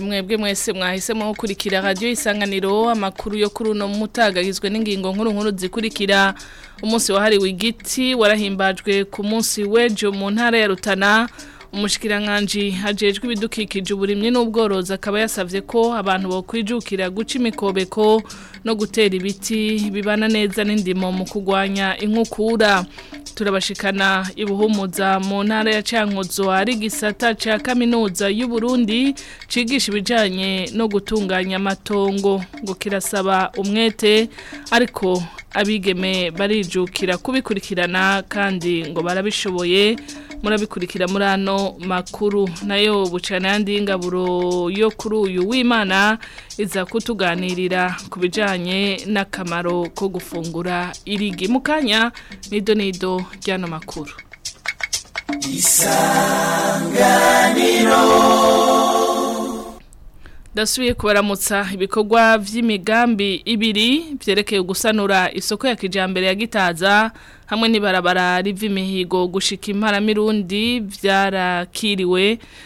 mwebwe mwese mwahisemo mu kurikira radio isanganiro amakuru yo kuri uno mutagagizwe n'ingingo nkuru nkuru zikurikira umunsi wahari wigiti warahimbajwe ku munsi wejo mu ntara ya Rutana umushikiranganji hajejwe ibidukikije uburimwe n'ubworozi akaba yasavye ko abantu bokwijukira guca imikobeko no gutera ibiti bibana neza n'indimo mu kugwanya inkukura turabashikana ibuhumuza mu ntara ya Cankuzo ari gisata ca kaminuza y'u Burundi cigisha ibijanye no gutunganya amatongo ngo kirasaba umwete ariko abigeme barijukira kubikurikirana kandi ngo barabishoboye murabikurikira muri ano makuru nayo bucana yandi ngaburo yo kuri uyu w'imana iza kutuganirira ku bijyanye n'akamaro ko gufungura irigi mu kanya nido nido ry'ano makuru isanganiro dasubiye kubaramutsa ibikorwa by'imigambi ibiri byerekeye gusanura isoko ya kijyambere ya gitaza hamwe n'ibarabara riva imihigo gushika mirundi byarakiriwe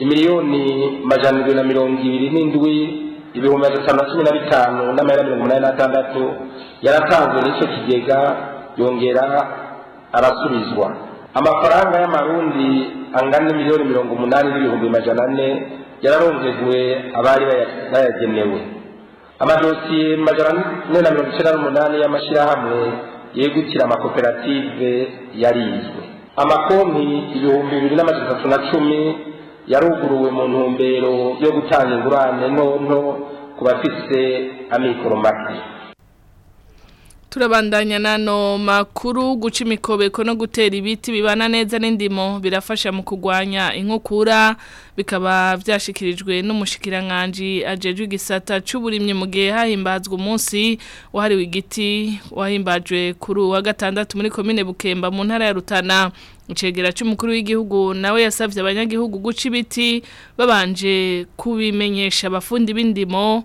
miliyoni majana ibiri na mirongo ibiri n'indwi ibihumbi gatanu na cumi na bitanu n'amayira mirongo inani n'atandatu yaratanzwe n'icyo kigega yongera arasubizwa amafaranga y'amarundi angana miliyoni mirongo umunani n'ibihumbi majana ane yararongejwe abari bayagenewe amadosiye majana ane na mirongo icyenda n'umunani y'amashyirahamwe yegukira amakoperative yarizwe amakonti ibihumbi bibiri n'amajana atatu na cumi yaruguruwe mu ntumbero yo gutanga ingurane ntonto ku bafise amikoro make turabandanya nano makuru guca imikobeko no gutera ibiti bibana neza n'indimo birafasha mu kugwanya inkukura bikaba byashyikirijwe n'umushyikirankanje ajejwe Gisata cy'uburimyi mu gihe hahimbazwa umunsi wahariwe igiti wahimbajwe kuri uwa gatandatu muri komine bukemba mu ntara ya rutana Icegera cy'umukuru w'igihugu nawe yasabye abanyagihugu guca ibiti babanje kubimenyesha abafundi b'indimo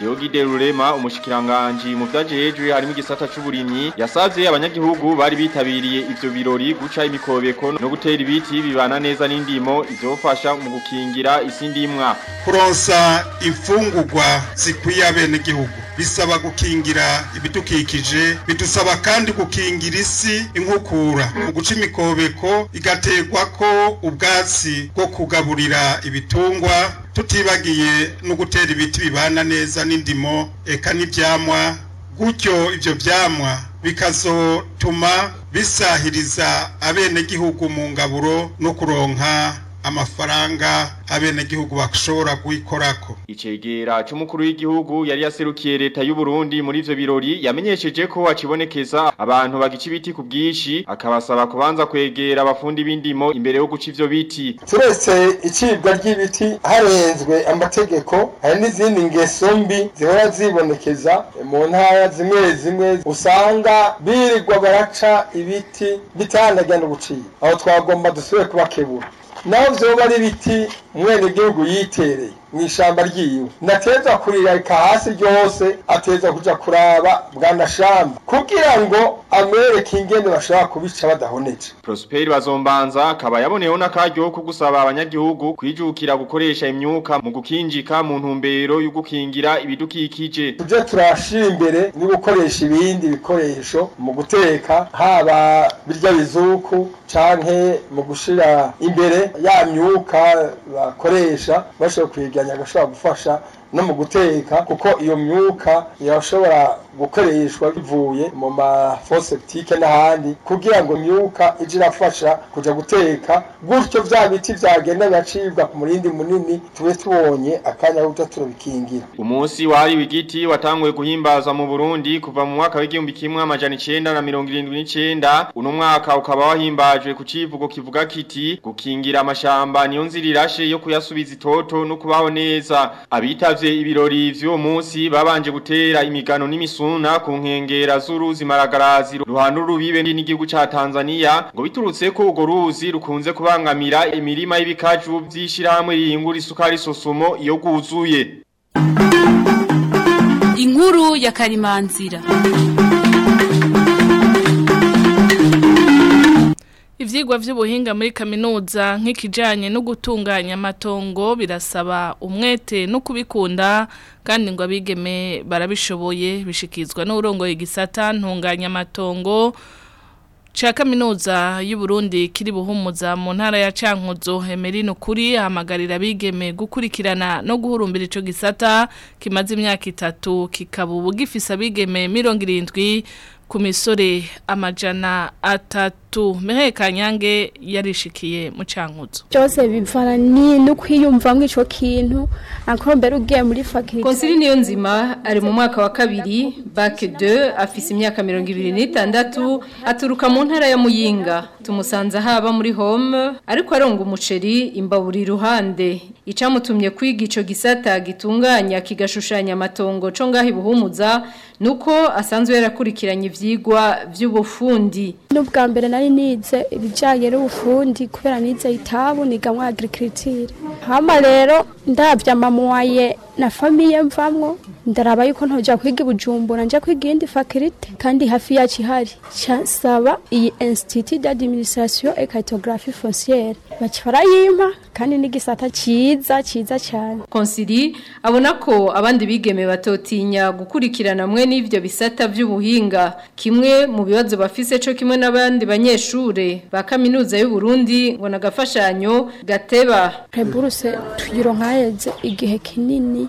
Deogide Rurema umushikiranganje mu byajeje harimo igisata cy'uburimyi yasavye abanyagihugu bari bitabiriye ivyo birori guca imikobeko no gutera ibiti bibana neza n'indimo izofasha mu gukingira isindimwa kuronsa imfungurwa zikwiye abene gihugu bisaba gukingira ibidukikije bidusaba kandi gukingira isi inkukura mu guca imikobeko igaterwa ko ubwatsi bwo kugaburira ibitungwa tutibagiye no gutera ibiti bibana neza n'indimo eka n'ibyamwa gutyo ibyo byamwa bikazotuma bisahiriza abenegihugu mu ngaburo no kuronka amafaranga abenegihugu bashobora kuyikorako icegera c'umukuru w'igihugu yari yaserukiye leta y'u Burundi muri ivyo birori yamenyesheje ko acibonekeza abantu bagica biti ku bwinshi akabasaba kubanza kwegera abafundi b'indimo imbere yo guca ivyo biti turetse icibwa ry'ibiti harenzwe amategeko hari n'izindi ngeso mbi zihora zibonekeza mu ntara zimwe zimwe usanga birirwa baraca ibiti bitandagenda guciye aho twagomba dusubire kubakebura naho byoba ari ibiti mwene yitereye mu ishyamba ryiwe ndateza kurirarika hasi ryose ateza kujya kuraba bwanashamba kugira ngo amwereke ingene bashobora kubica badahoneje Prosper bazombanza akaba yaboneyeho n'akaryo ko gusaba abanyagihugu kwijukira gukoresha imyuka mu gukinjika mu ntumbero yo gukingira ibidukikije tujye turashira imbere no gukoresha ibindi bikoresho mu guteka haba birya bizuku canke mu gushira imbere ya myuka bakoresha bashobora kwiga gushobora gufasha no mu guteka kuko iyo myuka yashobora gukoreshwa bivuye mu mafoseptike n'ahandi kugira ngo myuka ije irafasha kujya guteka gutyo bya biti byagenda biracibwa ku murindi munini tube tubonye akanya guta turabikingira umunsi wari w'igiti watanguye guhimbaza mu Burundi kuva mu mwaka w'igihumbi kimwe amajana icyenda na mirongo irindwi n’icyenda uno mwaka ukaba wahimbajwe ku kivugo kivuga kiti gukingira amashyamba niyo nzira irashe yo kuyasubiza itoto no kubaho neza abitavye abakoze ibirori vy'uwo munsi babanje gutera imigano n'imisuna ku nkengera z'uruzi Maragarazi ruhana urubibe n'igihugu ca Tanzania ngo biturutse ko urwo ruzi rukunze kubangamira imirima y'ibikaju vy'ishirahamwe riyingura isukari sosomo iyo guzuye Inkuru ya Karimanzira ibyigwa by'ubuhinga muri kaminuza nk'ikijyanye no gutunganya amatongo birasaba umwete no kubikunda kandi ngo abigeme barabishoboye bishikizwa n'urongo igisata ntunganya amatongo cya kaminuza y'uburundi kiri buhumuza mu ntara ya cankuzo emeline ukuri ahamagarira abigeme gukurikirana no guhurumbira icyo gisata kimaze imyaka itatu kikaba ubu gifise abigeme mirongo irindwi ku misore amajana atatu gatatu mehe kanyange yarishikiye mu cyankuzo cyose bivana ni no kwiyumva mu ico kintu ankoro ugiye muri faculty Konsili niyo nzima ari mu mwaka wa kabiri bac 2 afise imyaka 2026 aturuka mu ntara ya Muyinga tumusanza haba muri home ariko aronga umuceri imbaburi iruhande icamutumye kwiga ico gisata gitunganya kigashushanya amatongo co ngahi buhumuza nuko asanzwe yarakurikiranye ivyigwa vy'ubufundi n'ubwa mbere nari nize ibijyanye n'ubufundi kubera nize itabu niga muri agirikiriture hano rero ndabya mama waye na famiye mvamo ndaraba yuko ntoja kwiga ibujumbura nja kwiga iyindi fakirite kandi hafi ya ihari saba iyi institut d'administration et cartographie foncière bakifara kandi n'igisata ciza ciza cyane konsili abona ko abandi bigeme batotinya gukurikirana mwe n’ibyo bisata by’ubuhinga kimwe mu bibazo bafise cyo kimwe n'abandi banyeshuri ba kaminuza y'u Burundi ngo nagafashanyo gateba preburse tugironka heze igihe kinini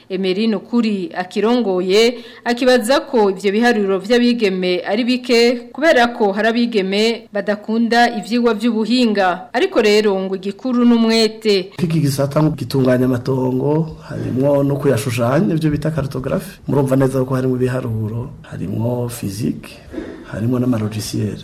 Emerine kuri akirongoye akibaza ko ivyo biharuro vy'abigeme ari bike kubera ko harabigeme badakunda ivyigwa by'ubuhinga ariko rero ngo gikuru n'umwete iki gisata ngo gitunganya amatongo harimo no kuyashushanya ibyo bita kartografi murumva neza ko harimo ibiharuro harimo fiziki. harimo n'amarojisiyeri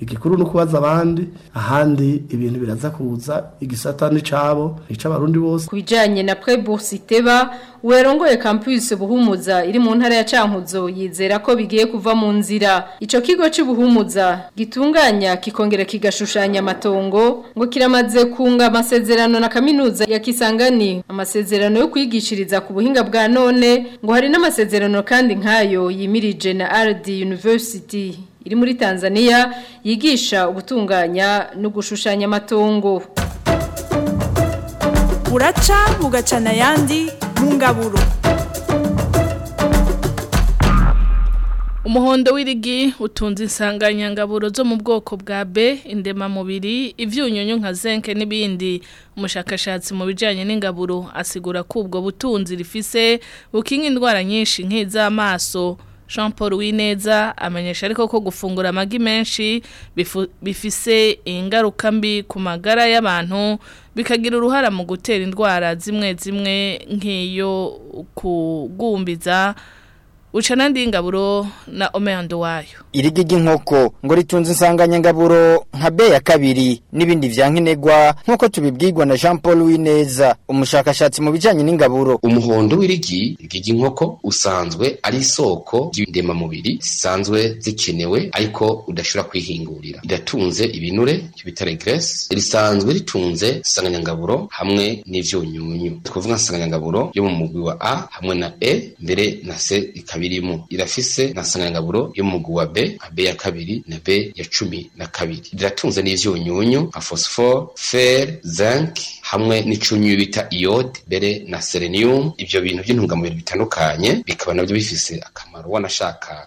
igikuru no kubaza abandi ahandi ibintu biraza kuza igisata n'icyabo n'icy'abarundi bose ku bijyanye na preburse iteba werongoye kampus buhumuza iri mu ntara ya cankuzo yizera ko bigiye kuva mu nzira icyo kigo cy'ubuhumuza gitunganya kikongera kigashushanya amatongo ngo kiramaze kunga amasezerano na kaminuza ya kisangani amasezerano yo kwigishiriza ku buhinga bwa none ngo hari n'amasezerano kandi nk'ayo yimirije na RD University iri muri Tanzania yigisha ugutunganya no gushushanya amatongo uraca bugacana ayandi mu umuhondo w'irigi utunze insanganyangaburo zo mu bwoko bwa B indemamubiri ibyunyunyu nka zenke n'ibindi umushakashatsi mu bijyanye n'ingaburo asigura k’ubwo butunzi rifise bukinga indwara nyinshi nk'iz'amaso jean paul wineza amenyesha ariko ko gufungura amagi menshi bifise ingaruka mbi ku magara y'abantu bikagira uruhara mu gutera indwara zimwe zimwe nk'iyo kugumbiza uca n'andi na omeyando wayo irigi ry'inkoko ngo ritunze insanganyangaburo nka be ya kabiri n'ibindi bya nkenerwa nk'uko tubibwirwa na jean paul wineza umushakashatsi mu bijyanye n'ingaburo umuhondo w'irigi irigi ry'inkoko usanzwe ari isoko ry'indemamubiri zisanzwe zikenewe ariko udashobora kwihingurira riratunze ibinure bitare geresi risanzwe ritunze insanganyangaburo hamwe n'ibyunyunyu twavuga insanganyangaburo yo mu mugwi wa a hamwe na e mbere na se ikaba birimo irafise na sanganyangaburo yo mu mugwi wa B AB ya kabiri na B ya cumi na kabiri riratunze n'ivyunyunyu nka phosphore fer zinc hamwe n'icunyyu bita iyode mbere na selenium ibyo bintu by'intungamubiri bitandukanye bikaba nabyo bifise akamaro wanashaka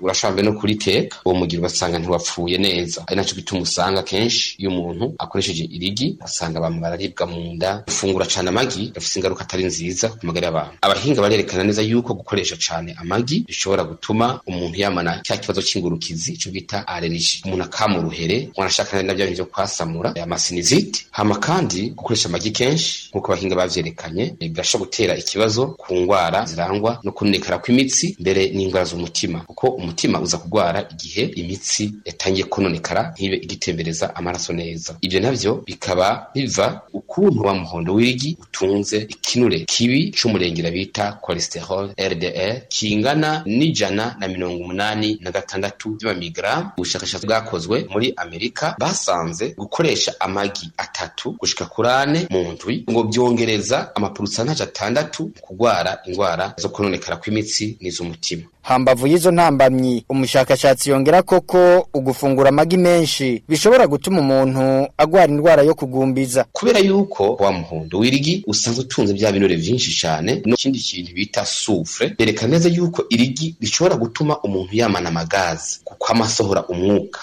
urashobora no kuri keka uwo mugira ugasanga ntiwapfuye neza ari nacyo gituma usanga kenshi menshi iyo umuntu akoresheje irigi asanga abantu bararibwa mu nda gufungura cyane amagi bifite ingaruka atari nziza ku magara y'abantu abahinga barerekana neza yuko gukoresha cyane amagi bishobora gutuma umuntu yamana cya kibazo cy'ingurukizi icyo bita aleriji umuntu akama uruhere umuntu ashaka na bya byo kwasamura amasinizite hama kandi gukoresha amagi kenshi nk'uko abahinga babyerekanye birashobora gutera ikibazo ku ndwara zirangwa no kunekara kw'imitsi mbere n'indwara z'umutima kuko umutima uza kurwara igihe imitsi yatangiye kononekara ntibe igitembereza amaraso neza ibyo nabyo bikaba biva ukuntu wa muhondo w'igi utunze ikinure kibi c'umurengera bita cholesterol LDL kingana n'ijana na mirongo umunani na gatandatu by'amamigaramu ubushakashatsi bwakozwe muri amerika basanze gukoresha amagi atatu gushika kuri ane mu ndwi ngo byongereza amapurusantaje atandatu mu kugwara indwara zo kononekara kw'imitsi n'iz'umutima hambavu y'izo ntambamyi umushakashatsi yongera koko ugufungura magi menshi bishobora gutuma umuntu agwara indwara yo kugumbiza kubera yuko wa muhondo w'irigi usanzwe utunze bya binure byinshi cyane n'ikindi kintu bita sufure byerekana neza yuko irigi rishobora gutuma umuntu yamana amagazi kuko amasohora umwuka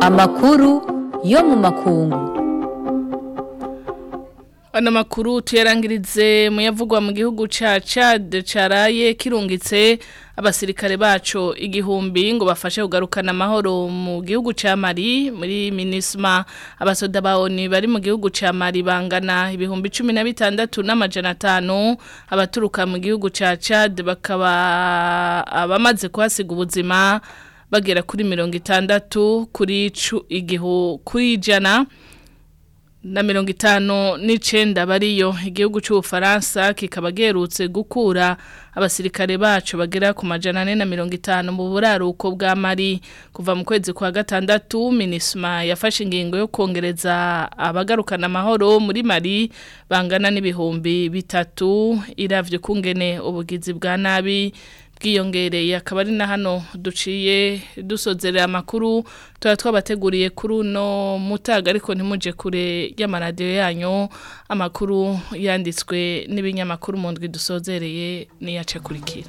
amakuru yo mu makungu Ano makuru tuyarangirize muyavugwa mu gihugu ca Chad caraye kirungitse abasirikare bacu igihumbi ngo bafashe kugarukana amahoro mu gihugu ca Mali muri Minisma abasoda ba bari mu gihugu ca Mali bangana ibihumbi 16 n'amajana 5 abaturuka mu gihugu ca Chad bakaba abamaze kwasiga ubuzima bagera kuri 60 kuri igihu kuri jana na mirongo itanu n'icenda bariyo igihugu c'ubufaransa kikaba giherutse gukura abasirikare bacu bagera ku majana ane na mirongo itanu mu buraruko bwa mari kuva mu kwezi kwa gatandatu minisma yafashe ingingo yo kongereza abagarukana amahoro muri mari bangana n'ibihumbi bitatu iravye kungene ubugizi bwa nabi bwiyongereye akaba ari na hano duciye dusozerera amakuru tuba twabateguriye kuri uno mutaga ariko ntimujye kure y'amaradiyo yanyu amakuru yanditswe n'ibinyamakuru mu ndwi dusozereye n'iyace kurikira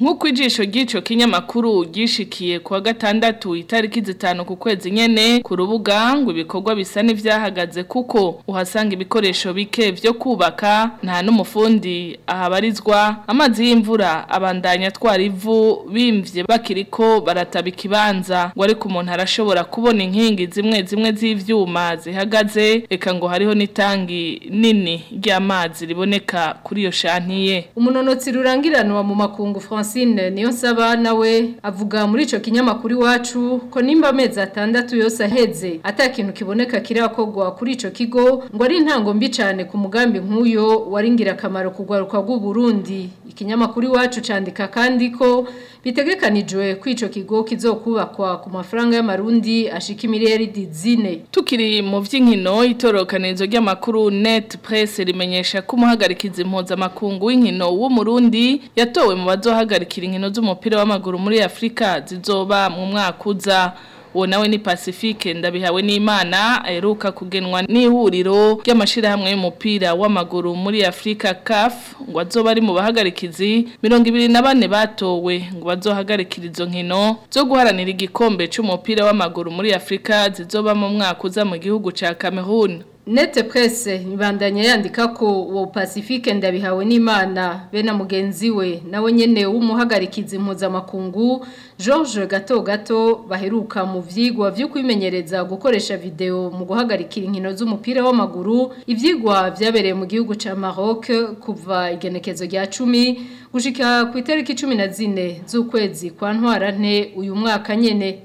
nk'uko ijisho ry'icyo kinyamakuru gishikiye kuwa gatandatu itariki zitanu ku kwezi nyene ku rubuga ngo ibikorwa bisa n'ivyahagaze kuko uhasanga ibikoresho bike byo kubaka nta n'umufundi ahabarizwa amazi y'imvura abandanya atwara ivu bimvye ko barataba ikibanza ngo ariko umuntu arashobora kubona inkingi zimwe zimwe z'ivyuma zihagaze eka ngo hariho n'itangi nini ry'amazi riboneka kuri iyo shanti bitandukanye umunonotsi rurangiranwa mu makungu Francine Niyonsaba nsaba nawe avuga muri ico kinyamakuru iwacu ko nimba amezi atandatu yose aheze atakintu kiboneka kirakogwa kuri ico kigo ngo ari intango mbi cyane ku mugambi nk'uyo waringira akamaro kugwaruka rw'u Burundi ikinyamakuru iwacu candika kandi ko bitegekanijwe ko ico kigo kizokubakwa ku mafaranga y'amarundi ashika imiliyaridi zine tukiri mu by'inkino itorokanizo ry'amakuru net press rimenyesha ko umuhagarikizi mpuzamakungu w'inkino w'umurundi yatowe mu bazohagarikira inkino z'umupira w'amaguru muri afurika zizoba mu mwaka uza uwo nawe ni pacifique ndabihawe n'imana aheruka kugenwa n'ihuriro ry'amashyirahamwe y'umupira w'amaguru muri afurika CAF, ngo azobe ari mu bahagarikizi mirongo ibiri na bane batowe ngo bazohagarikire izo nkino zo guharanira igikombe cy'umupira w'amaguru muri afurika zizoba mu mwaka uza mu gihugu cya cameroon nete presse ibandanya yandika ko uwo pacifique ndabihawe n'imana be na mugenzi we nawe nyine w'umuhagarikizi mpuzamakungu george gato gato baheruka mu byigwa byo kwimenyereza gukoresha video mu guhagarikira inkino z'umupira w'amaguru ibyigwa vyabereye mu gihugu cya maroc kuva igenekezo rya cumi gushika ku itariki cumi na zine z'ukwezi kwa ntwara nte uyu mwaka nyene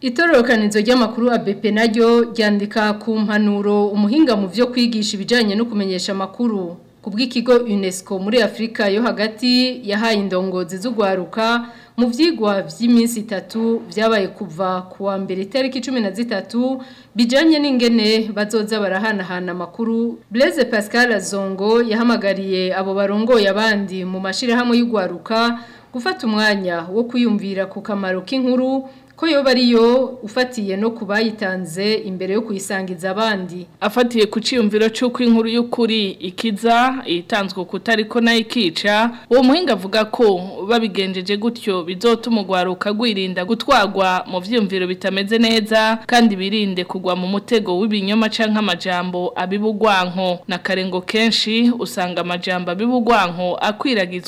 itororokanizo ry'amakuru abepe naryo ryandika ku mpanuro umuhinga mu byo kwigisha ibijyanye no kumenyesha amakuru ku bw'ikigo unesco muri Afrika yo hagati yahaye indongozi z'ugwaruka mu byigwa by'iminsi itatu byabaye kuva ku wa mbere itariki cumi na zitatu bijyanye n'ingene bazoza barahanahana makuru. Blaise Pascal Azongo yahamagariye abo barongoye abandi mu mashyirahamwe y'ugwaruka gufata umwanya wo kwiyumvira ku kamaro k'inkuru ko yoba ariyo ufatiye no kubayitanze imbere yo kuyisangiza abandi afatiye ku cyumviro cy'uko inkuru y'ukuri ikiza itanzwe kutari ko nayo ikica uwo muhinga avuga ko babigenjeje gutyo bizotuma ugwaruka gwirinda gutwagwa mu byumviro bitameze neza kandi birinde kugwa mu mutego w'ibinyoma cyangwa amajambo abibugwanko na karengo kenshi usanga amajambo abibugwanko akwiragizwa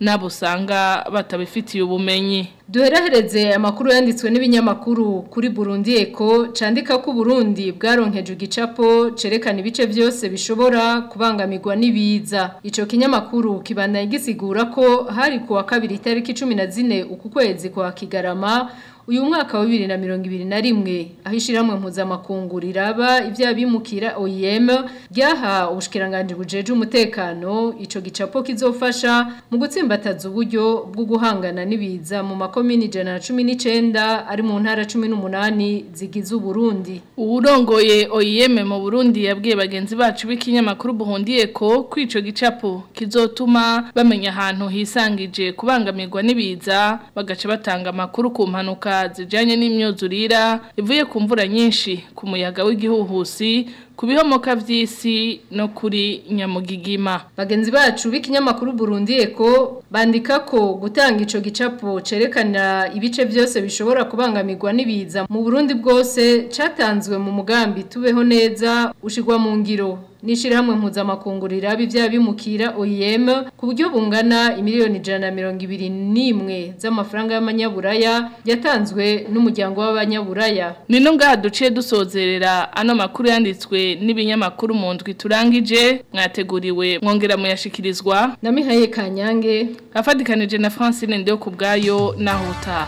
n'abo usanga batabifitiye ubumenyi duherahereze amakuru yanditse cyanditswe n'ibinyamakuru kuri Burundi eko candika ko Burundi bwaronkeje igicapo cerekana ibice byose bishobora kubangamirwa n'ibiza ico kinyamakuru kibandanya gisigura ko hari kuwa kabiri tariki 14 uku kwezi kwa Kigarama uyu mwaka wa bibiri na mirongo ibiri na rimwe aho ishyirahamwe mpuzamakungu riraba iby'abimukira OIM ryaha ubushikiranganje bujeje umutekano ico gicapo kizofasha mu gutsimbataza uburyo bwo guhangana n'ibiza mu makomini ijana na cumi n'icenda ari mu ntara cumi n'umunani zigize Uburundi uwurongoye OIM mu Burundi yabwiye bagenzi bacu b'ikinyamakuru buhundiye ko kwico gicapo kizotuma bamenya ahantu hisangije kubangamirwa n'ibiza bagaca batanga amakuru ku mpanuka zijyanye n'imyuzurira ivuye ku mvura nyinshi ku muyaga w'igihuhusi ku bihomoka by'isi no kuri nyamugigima bagenzi bacu b'ikinyamakuru Burundi eko bandika ko gutanga ico gicapo cerekana ibice byose bishobora kubangamirwa n'ibiza mu Burundi bwose catanzwe mu mugambi tubeho neza ushigwa mu ngiro n'ishyirahamwe mpuzamakungu riraba ibyaha bimukira OIM ku buryo bungana imiliyoni ijana na mirongo ibiri n'imwe z'amafaranga y'amanyaburaya yatanzwe n'umuryango w'abanyaburaya ni no ngaha duciye dusozerera ano makuru yanditswe n'ibinyamakuru mu ndwi turangije mwateguriwe mwongera muyashikirizwa na mihaye kanyange afatikanije na francine ndeyo ku bwayo naho utaha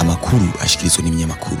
amakuru ashyikirizwa n'ibinyamakuru